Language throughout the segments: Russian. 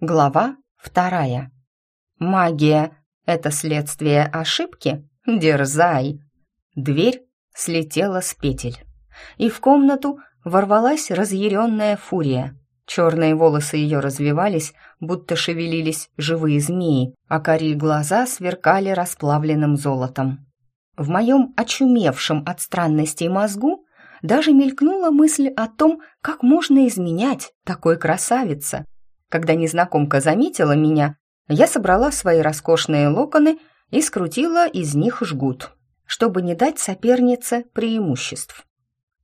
Глава вторая. Магия — это следствие ошибки? Дерзай! Дверь слетела с петель, и в комнату ворвалась разъяренная фурия. Черные волосы ее развивались, будто шевелились живые змеи, а карие глаза сверкали расплавленным золотом. В моем очумевшем от странностей мозгу даже мелькнула мысль о том, как можно изменять такой красавице. Когда незнакомка заметила меня, я собрала свои роскошные локоны и скрутила из них жгут, чтобы не дать сопернице преимуществ.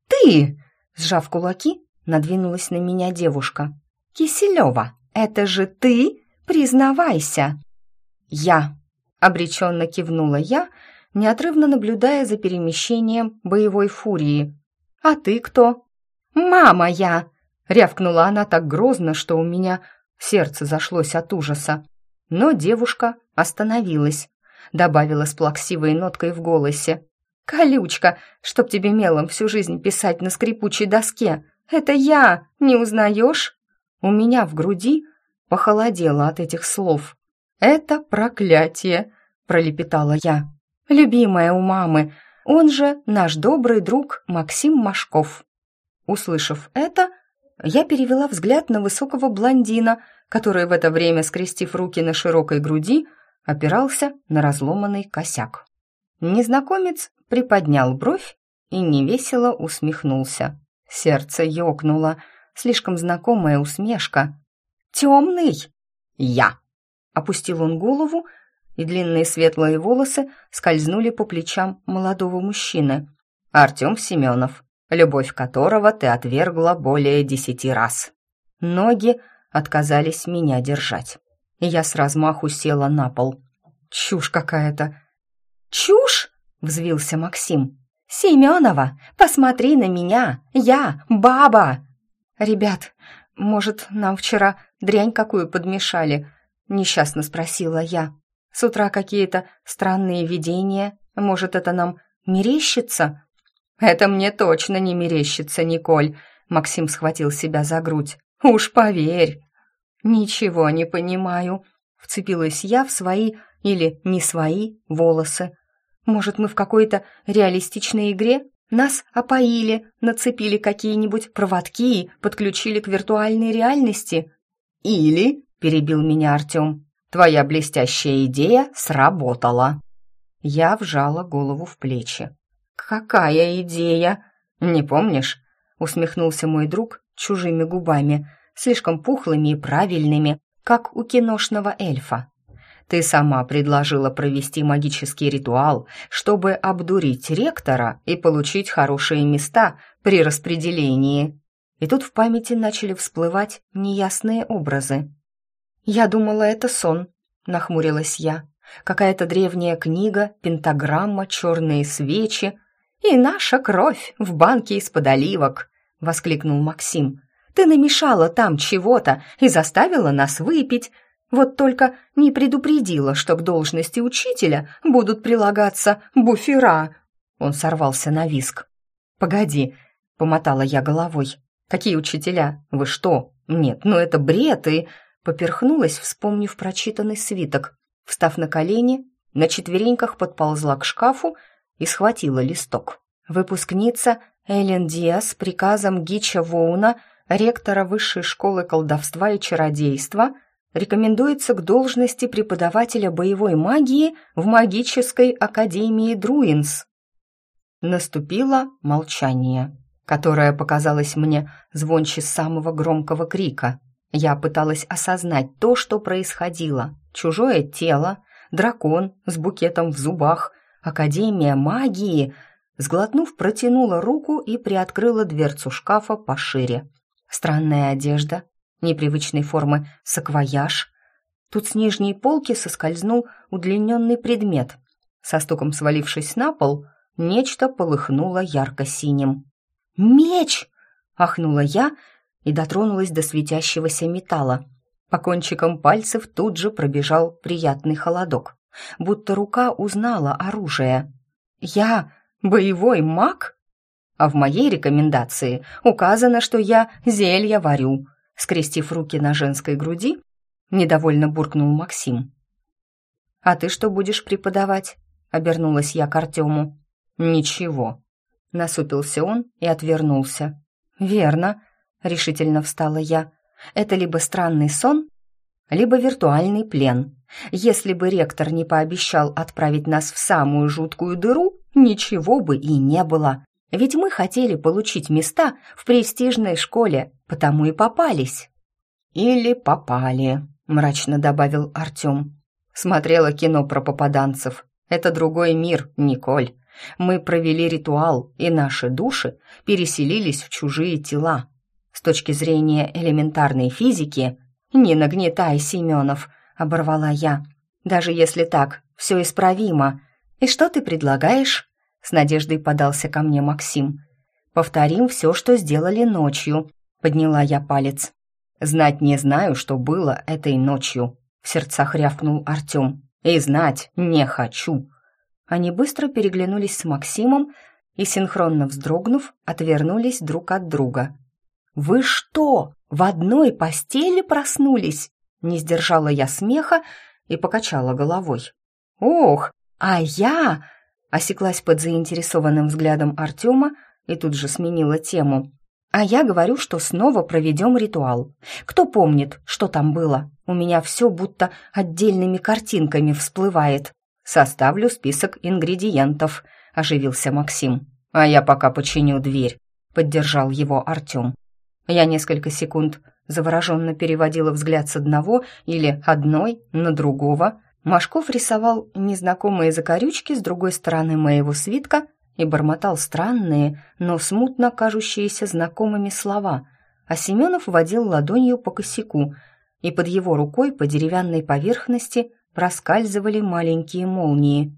«Ты!» — сжав кулаки, надвинулась на меня девушка. «Киселева, это же ты? Признавайся!» «Я!» — обреченно кивнула я, неотрывно наблюдая за перемещением боевой фурии. «А ты кто?» «Мама я!» — рявкнула она так грозно, что у меня сердце зашлось от ужаса. Но девушка остановилась, добавила с плаксивой ноткой в голосе. «Колючка, чтоб тебе мелом всю жизнь писать на скрипучей доске! Это я! Не узнаешь?» У меня в груди похолодело от этих слов. «Это проклятие!» — пролепетала я. «Любимая у мамы, он же наш добрый друг Максим Машков». Услышав это, я перевела взгляд на высокого блондина, который в это время, скрестив руки на широкой груди, опирался на разломанный косяк. Незнакомец приподнял бровь и невесело усмехнулся. Сердце ёкнуло, слишком знакомая усмешка. «Темный!» «Я!» Опустил он голову, и длинные светлые волосы скользнули по плечам молодого мужчины. «Артем Семенов, любовь которого ты отвергла более десяти раз. Ноги отказались меня держать, я с размаху села на пол. Чушь какая-то. «Чушь?» — взвился Максим. «Семенова, посмотри на меня! Я баба!» «Ребят, может, нам вчера дрянь какую подмешали?» — несчастно спросила я. «С утра какие-то странные видения. Может, это нам мерещится?» «Это мне точно не мерещится, Николь», — Максим схватил себя за грудь. «Уж поверь». «Ничего не понимаю», — вцепилась я в свои или не свои волосы. «Может, мы в какой-то реалистичной игре? Нас опоили, нацепили какие-нибудь проводки и подключили к виртуальной реальности?» «Или», — перебил меня Артем, — «твоя блестящая идея сработала». Я вжала голову в плечи. «Какая идея?» «Не помнишь?» — усмехнулся мой друг чужими губами, слишком пухлыми и правильными, как у киношного эльфа. «Ты сама предложила провести магический ритуал, чтобы обдурить ректора и получить хорошие места при распределении». И тут в памяти начали всплывать неясные образы. «Я думала, это сон», — нахмурилась я. «Какая-то древняя книга, пентаграмма, черные свечи — «И наша кровь в банке из-под оливок!» — воскликнул Максим. «Ты намешала там чего-то и заставила нас выпить. Вот только не предупредила, что к должности учителя будут прилагаться буфера». Он сорвался на виск. «Погоди», — помотала я головой. «Какие учителя? Вы что? Нет, ну это бред!» И поперхнулась, вспомнив прочитанный свиток. Встав на колени, на четвереньках подползла к шкафу и схватила листок. Выпускница Эллен Диас приказом Гича Воуна, ректора Высшей школы колдовства и чародейства, рекомендуется к должности преподавателя боевой магии в магической академии Друинс. Наступило молчание, которое показалось мне звонче самого громкого крика. Я пыталась осознать то, что происходило. Чужое тело, дракон с букетом в зубах, Академия магии, сглотнув, протянула руку и приоткрыла дверцу шкафа пошире. Странная одежда, непривычной формы саквояж. Тут с нижней полки соскользнул удлиненный предмет. Со стуком свалившись на пол, нечто полыхнуло ярко-синим. «Меч!» — ахнула я и дотронулась до светящегося металла. По кончикам пальцев тут же пробежал приятный холодок будто рука узнала оружие. «Я боевой маг?» А в моей рекомендации указано, что я зелья варю. Скрестив руки на женской груди, — недовольно буркнул Максим. «А ты что будешь преподавать?» — обернулась я к Артему. «Ничего», — насупился он и отвернулся. «Верно», — решительно встала я. «Это либо странный сон, либо виртуальный плен. Если бы ректор не пообещал отправить нас в самую жуткую дыру, ничего бы и не было. Ведь мы хотели получить места в престижной школе, потому и попались». «Или попали», — мрачно добавил Артем. Смотрела кино про попаданцев. Это другой мир, Николь. Мы провели ритуал, и наши души переселились в чужие тела. С точки зрения элементарной физики, не нагнетай, Семенов, оборвала я. Даже если так, все исправимо. И что ты предлагаешь? С надеждой подался ко мне Максим. Повторим все, что сделали ночью, подняла я палец. Знать не знаю, что было этой ночью, в сердцах рявкнул Артем. «И знать не хочу!» Они быстро переглянулись с Максимом и, синхронно вздрогнув, отвернулись друг от друга. «Вы что, в одной постели проснулись?» Не сдержала я смеха и покачала головой. «Ох, а я...» Осеклась под заинтересованным взглядом Артема и тут же сменила тему. А я говорю, что снова проведем ритуал. Кто помнит, что там было? У меня все будто отдельными картинками всплывает. Составлю список ингредиентов, оживился Максим. А я пока починю дверь, поддержал его Артем. Я несколько секунд завороженно переводила взгляд с одного или одной на другого. Машков рисовал незнакомые закорючки с другой стороны моего свитка и бормотал странные, но смутно кажущиеся знакомыми слова, а Семенов водил ладонью по косяку, и под его рукой по деревянной поверхности проскальзывали маленькие молнии.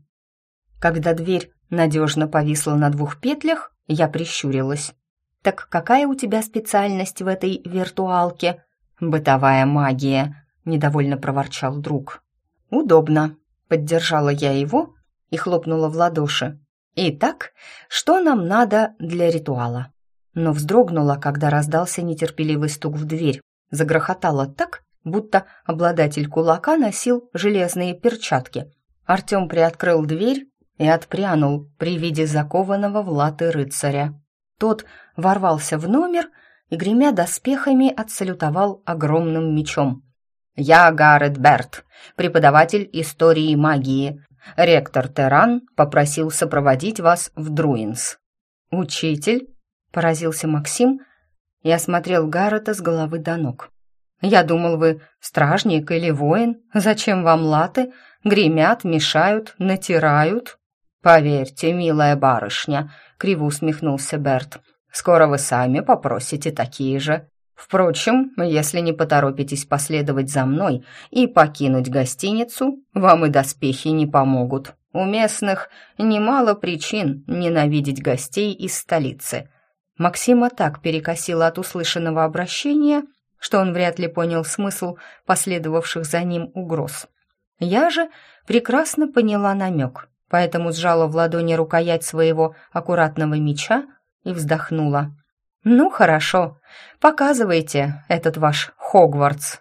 Когда дверь надежно повисла на двух петлях, я прищурилась. «Так какая у тебя специальность в этой виртуалке?» «Бытовая магия», — недовольно проворчал друг. «Удобно», — поддержала я его и хлопнула в ладоши. Итак, что нам надо для ритуала? Но вздрогнула, когда раздался нетерпеливый стук в дверь. Загрохотало так, будто обладатель кулака носил железные перчатки. Артем приоткрыл дверь и отпрянул при виде закованного в латы рыцаря. Тот ворвался в номер и, гремя доспехами, отсалютовал огромным мечом. «Я Гаррет Берт, преподаватель истории магии. Ректор Теран попросил сопроводить вас в Друинс». «Учитель?» — поразился Максим и осмотрел Гаррета с головы до ног. «Я думал, вы стражник или воин. Зачем вам латы? Гремят, мешают, натирают?» «Поверьте, милая барышня», — криво усмехнулся Берт, «скоро вы сами попросите такие же. Впрочем, если не поторопитесь последовать за мной и покинуть гостиницу, вам и доспехи не помогут. У местных немало причин ненавидеть гостей из столицы. Максима так перекосило от услышанного обращения, что он вряд ли понял смысл последовавших за ним угроз. Я же прекрасно поняла намек, поэтому сжала в ладони рукоять своего аккуратного меча и вздохнула. «Ну, хорошо, показывайте этот ваш Хогвартс».